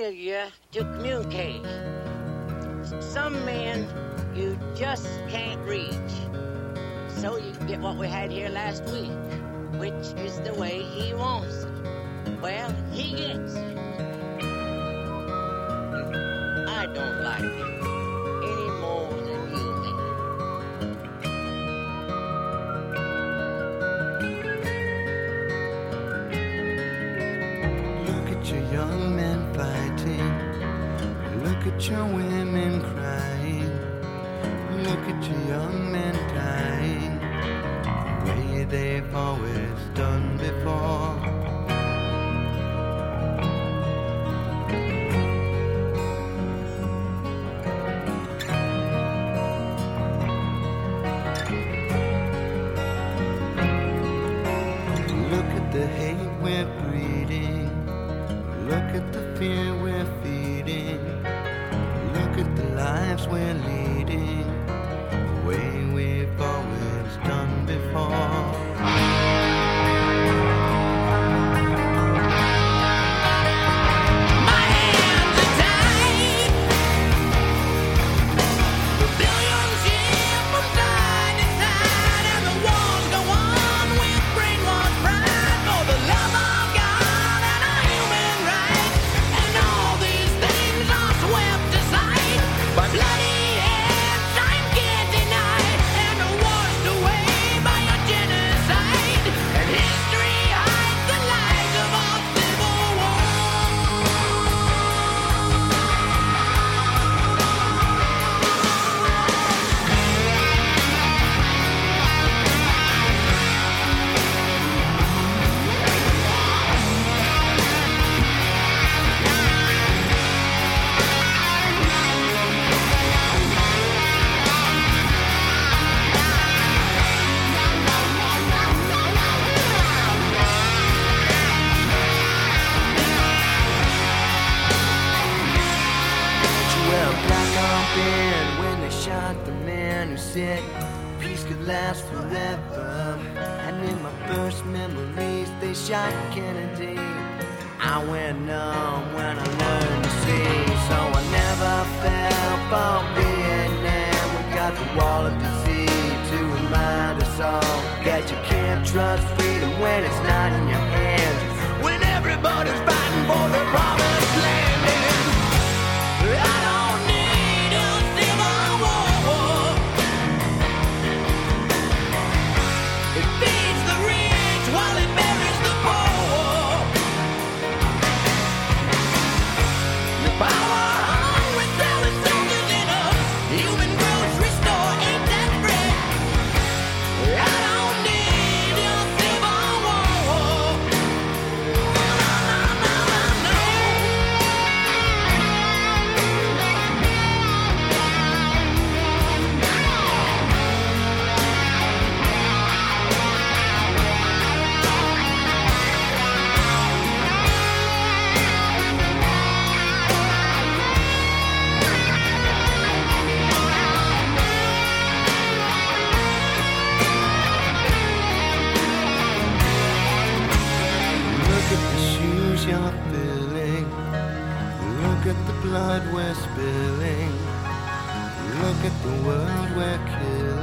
Silje Picture women cry. you're feeling. Look at the blood we're spilling. Look at the world we're killing.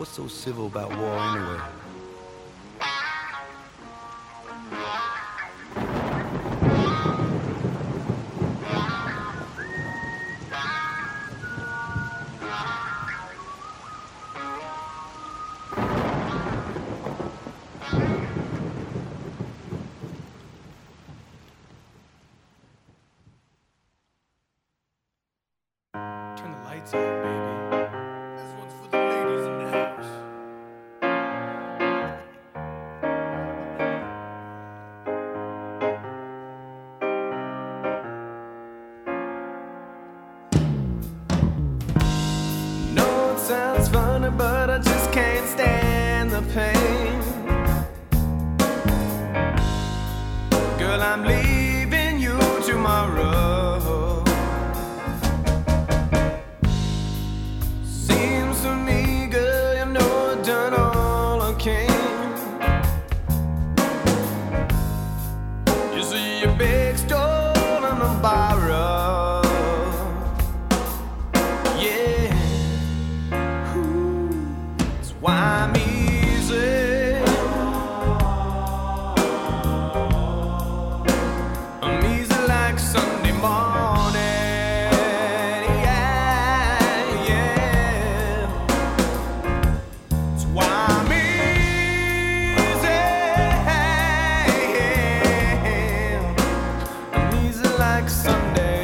What's so civil about war anyway? like Sunday.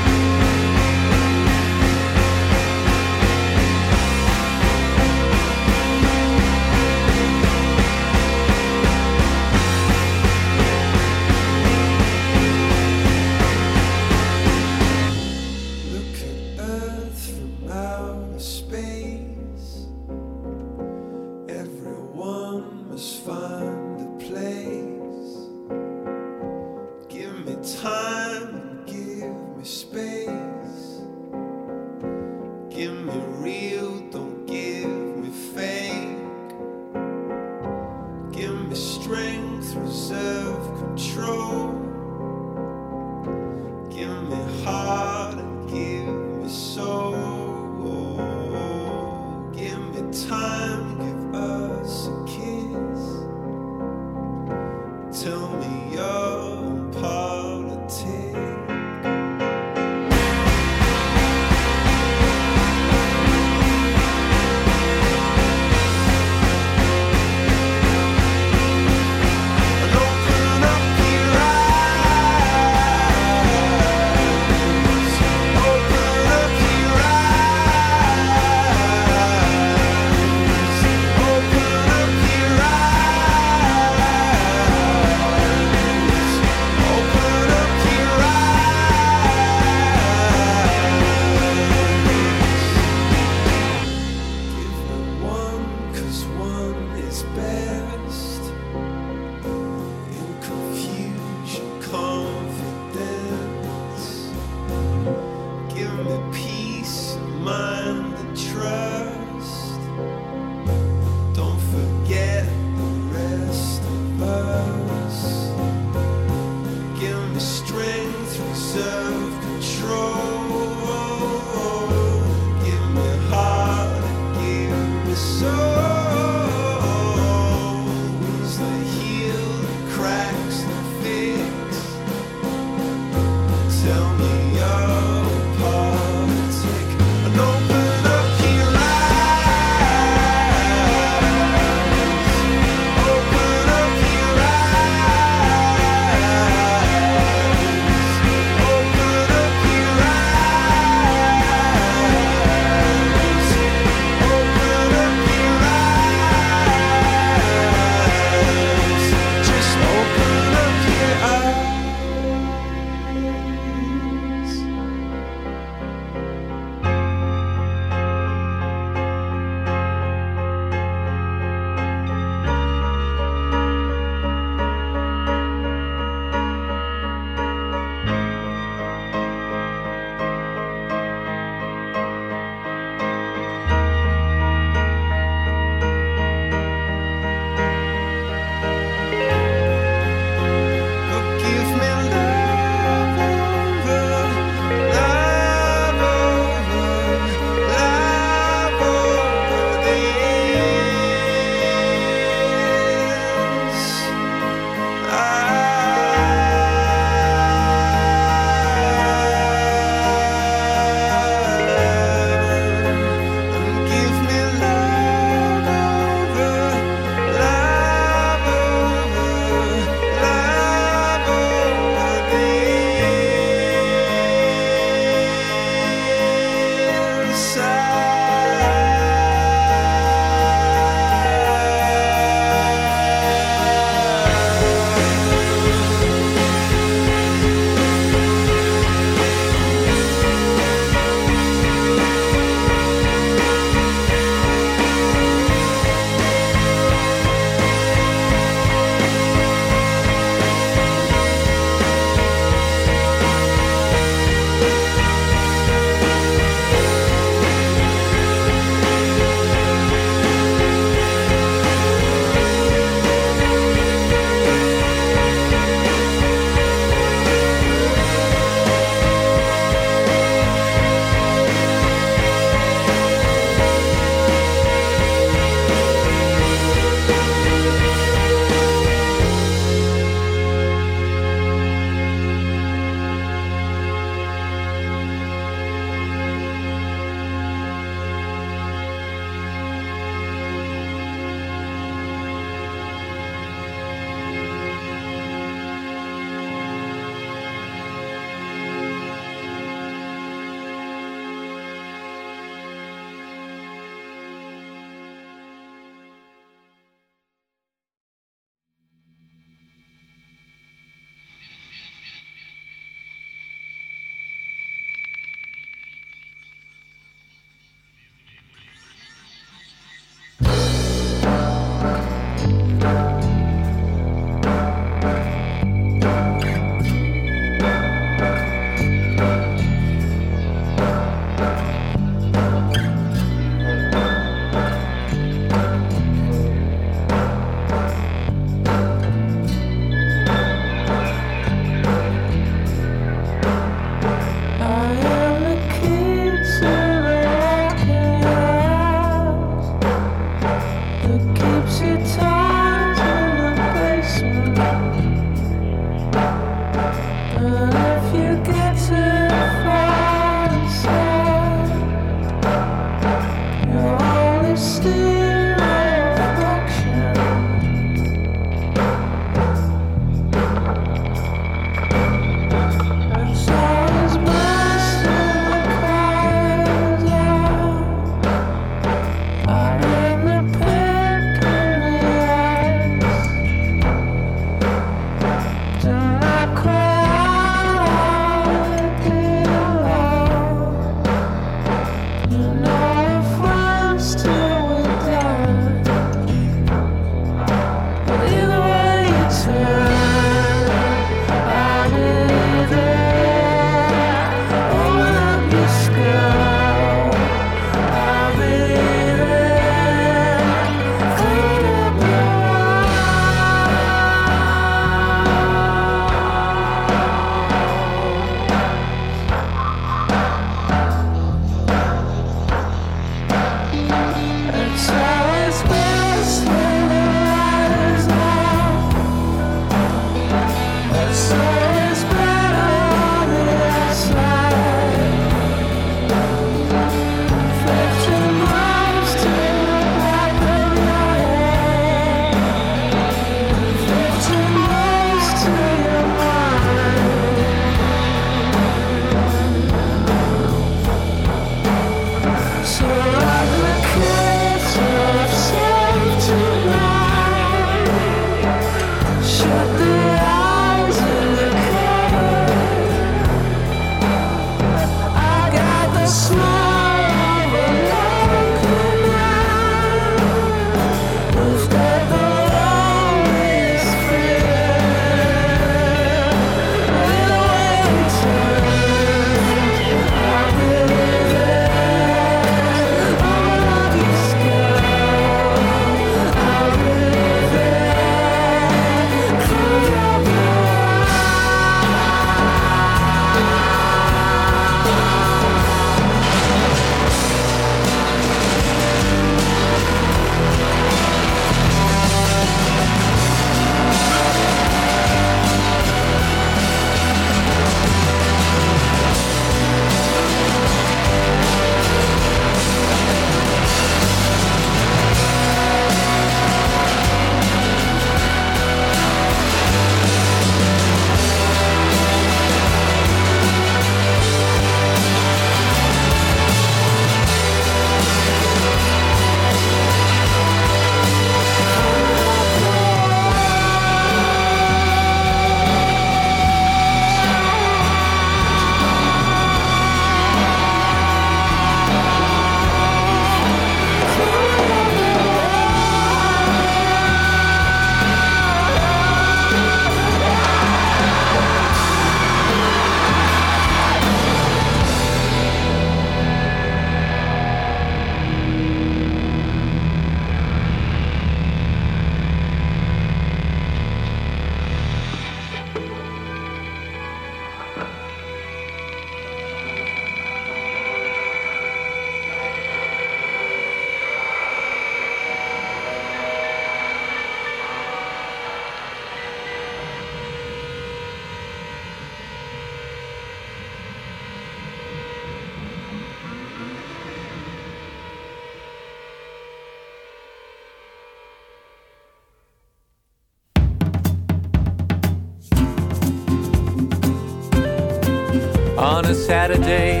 Saturday,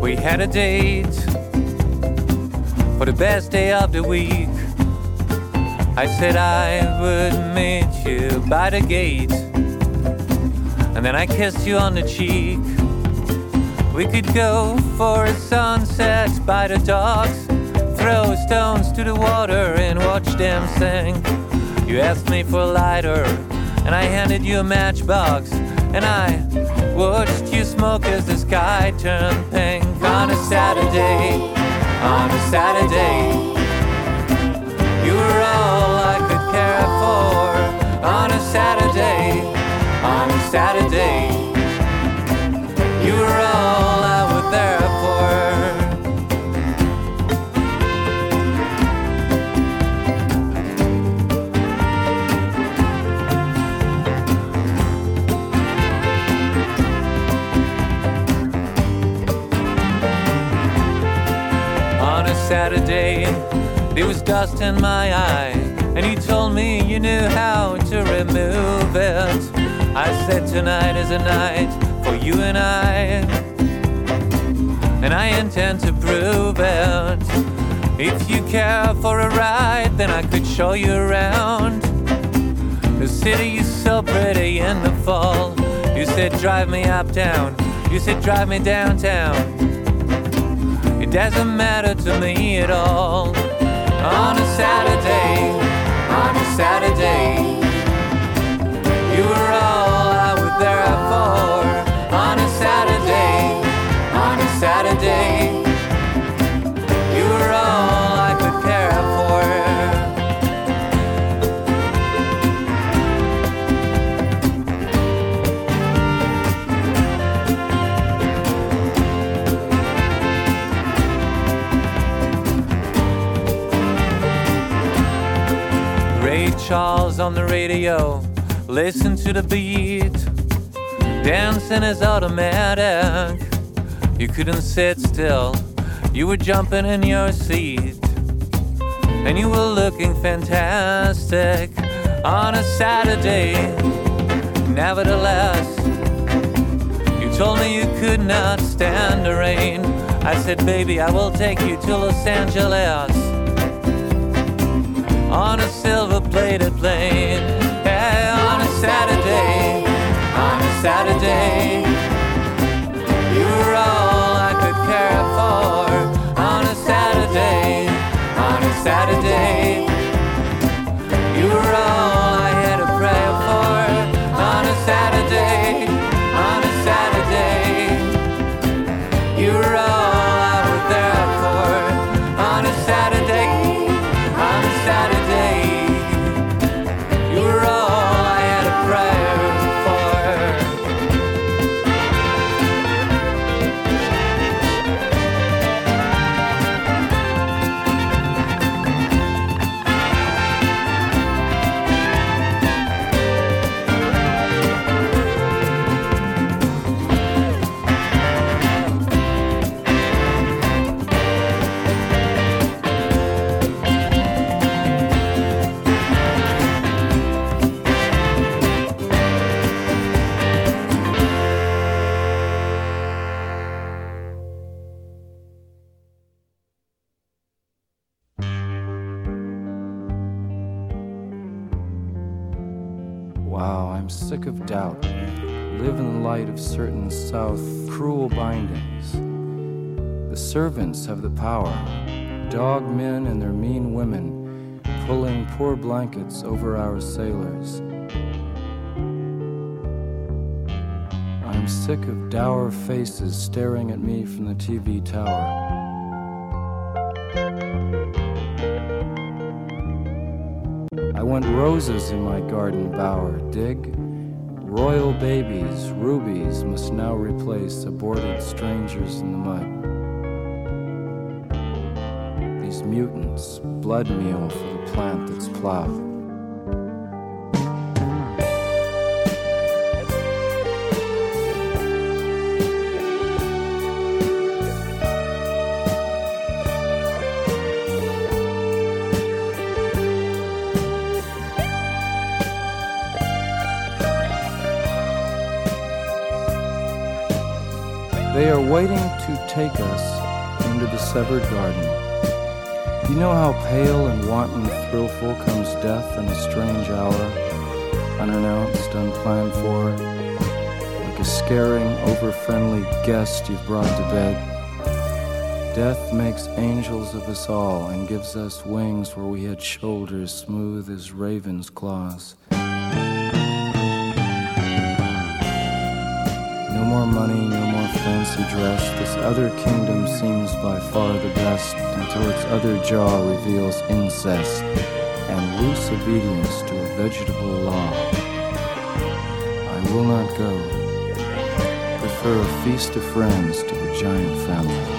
we had a date for the best day of the week. I said I would meet you by the gate, and then I kissed you on the cheek. We could go for a sunset by the docks, throw stones to the water and watch them sing. You asked me for a lighter, and I handed you a matchbox, and I watched you smoke as the sky turned pink on a Saturday. On a Saturday, you were all I could care for. On a Saturday, on a Saturday, you were all I was there Saturday, there was dust in my eye, and he told me you knew how to remove it. I said tonight is a night for you and I, and I intend to prove it. If you care for a ride, then I could show you around. The city is so pretty in the fall. You said drive me uptown. You said drive me downtown. Doesn't matter to me at all. On a Saturday, on a Saturday, you were all Charles on the radio, listen to the beat. Dancing is automatic. You couldn't sit still, you were jumping in your seat. And you were looking fantastic on a Saturday. Nevertheless, you told me you could not stand the rain. I said, baby, I will take you to Los Angeles silver plated over our sailors. I'm sick of dour faces staring at me from the TV tower. I want roses in my garden bower, dig? Royal babies, rubies must now replace aborted strangers in the mud. These mutants, blood meal for the plant that's plowed. Waiting to take us into the severed garden. You know how pale and wanton, thrillful comes death in a strange hour, unannounced, unplanned for, like a scaring, over-friendly guest you've brought to bed. Death makes angels of us all and gives us wings where we had shoulders smooth as raven's claws. More money, no more fancy dress. This other kingdom seems by far the best until its other jaw reveals incest and loose obedience to a vegetable law. I will not go. Prefer a feast of friends to a giant family.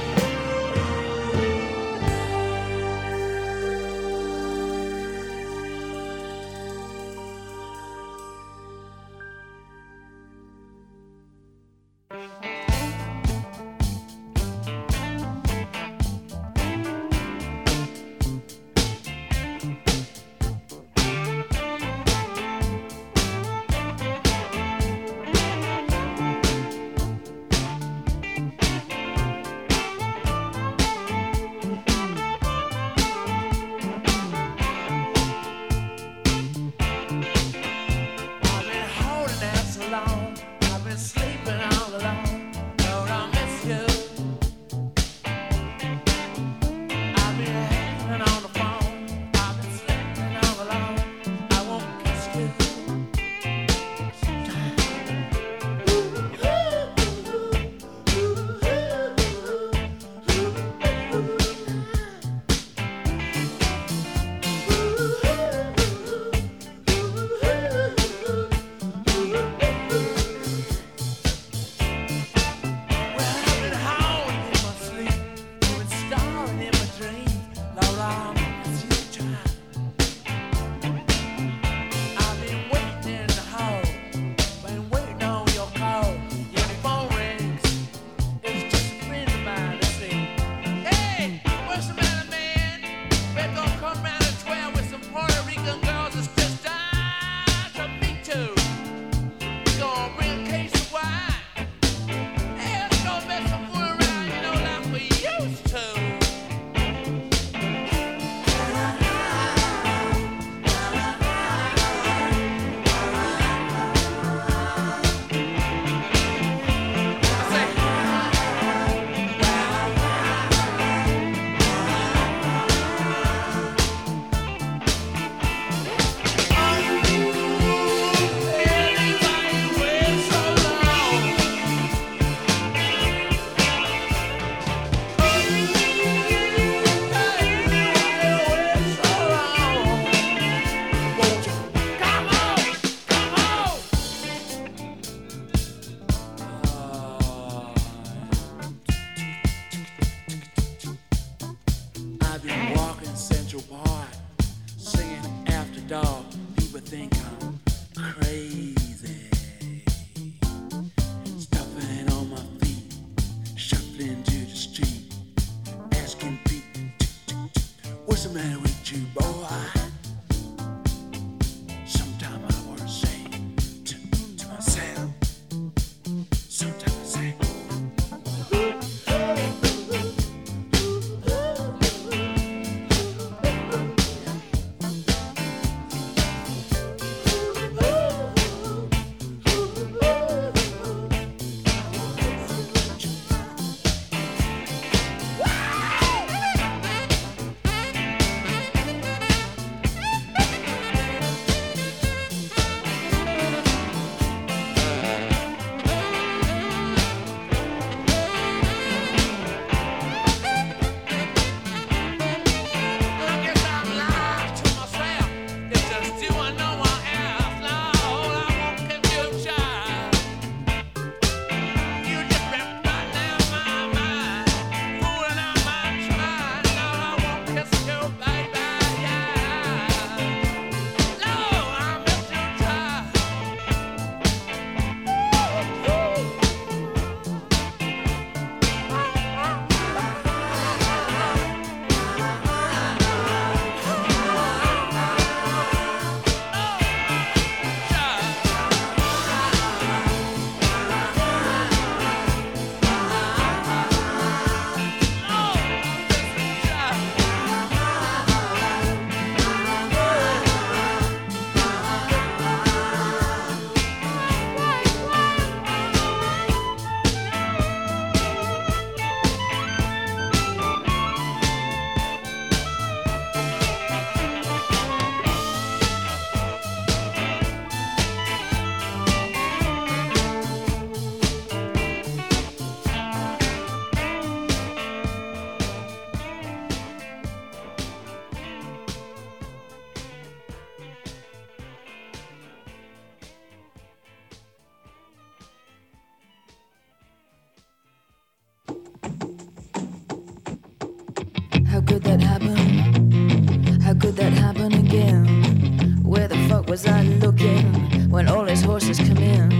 in.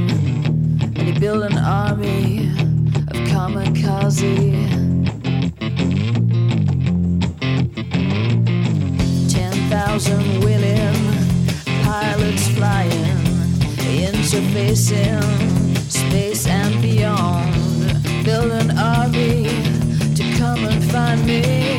And you build an army of kamikaze. Ten thousand willing pilots flying, interfacing space and beyond. Build an army to come and find me.